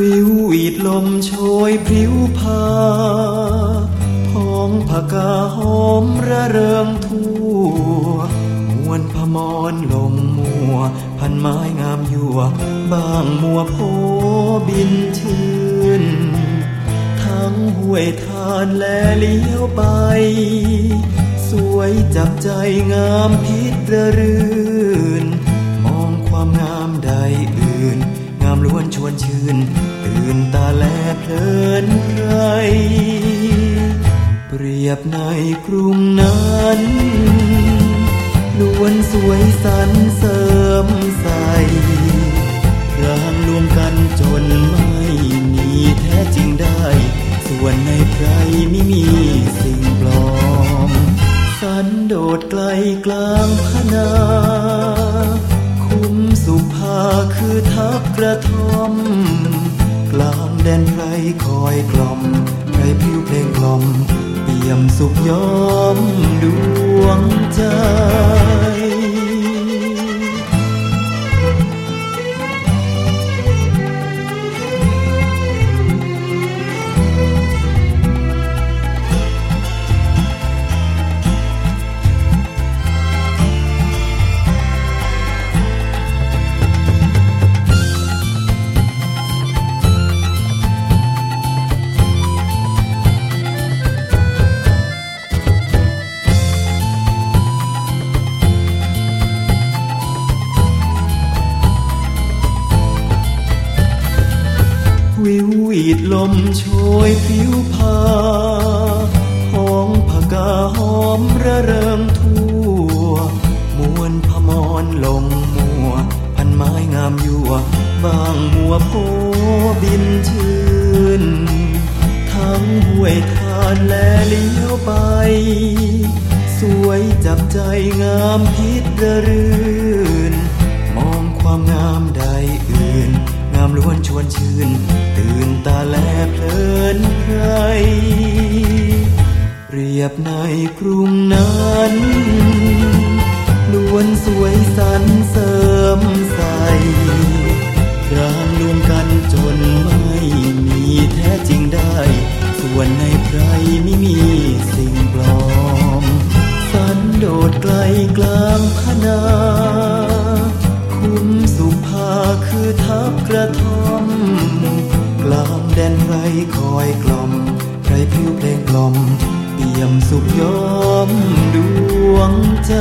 ดลมโชยพริ้วพาหองผักกาหอมระเริงทั่วมวนพมรลงมัว พันไม้งามยั่วบางมัวโพบินชื่น ทั้งห้วยทานและเลี้ยวไป สวยจับใจงามพิษระรื่น ยบในกรุงนั้นล้วนสวยสันเสริมใสรางรวมกันจนไม่มีแท้จริงได้ ส่วนในใครไม่มีสิ่งปลอม สันโดษไกลกลางพนา คุ้มสุภาคือทับกระทอม กลางแดนไพรคอยกล่อมไพรพิวเพลงกล่อม ยมสุขย้อมดวงใจ วิวหวีดลมโชยผิวพาหองผักกาหอมระเริงทั่ว มวนพมรลงมัว พันไม้งามยั่วบางมัวโพบินชื่น ทั้งห้วยทานและเลี้ยวไป สวยจับใจงามพิษระรื่น มองความงามใดอื่น งามล้วนชวนชื่น บในกรุงนั้นล้วนสวยสันเสริมใสรางรวมกันจนไม่มีแท้จริงได้ ส่วนในใครไม่มีสิ่งปลอม สันโดษไกลกลางพนาคุ้มสุภาคือทับกระทอมกลางแดนไรคอยกล่อมไรผิวเพลงกล่อม ยมสุขยอมดวงใจ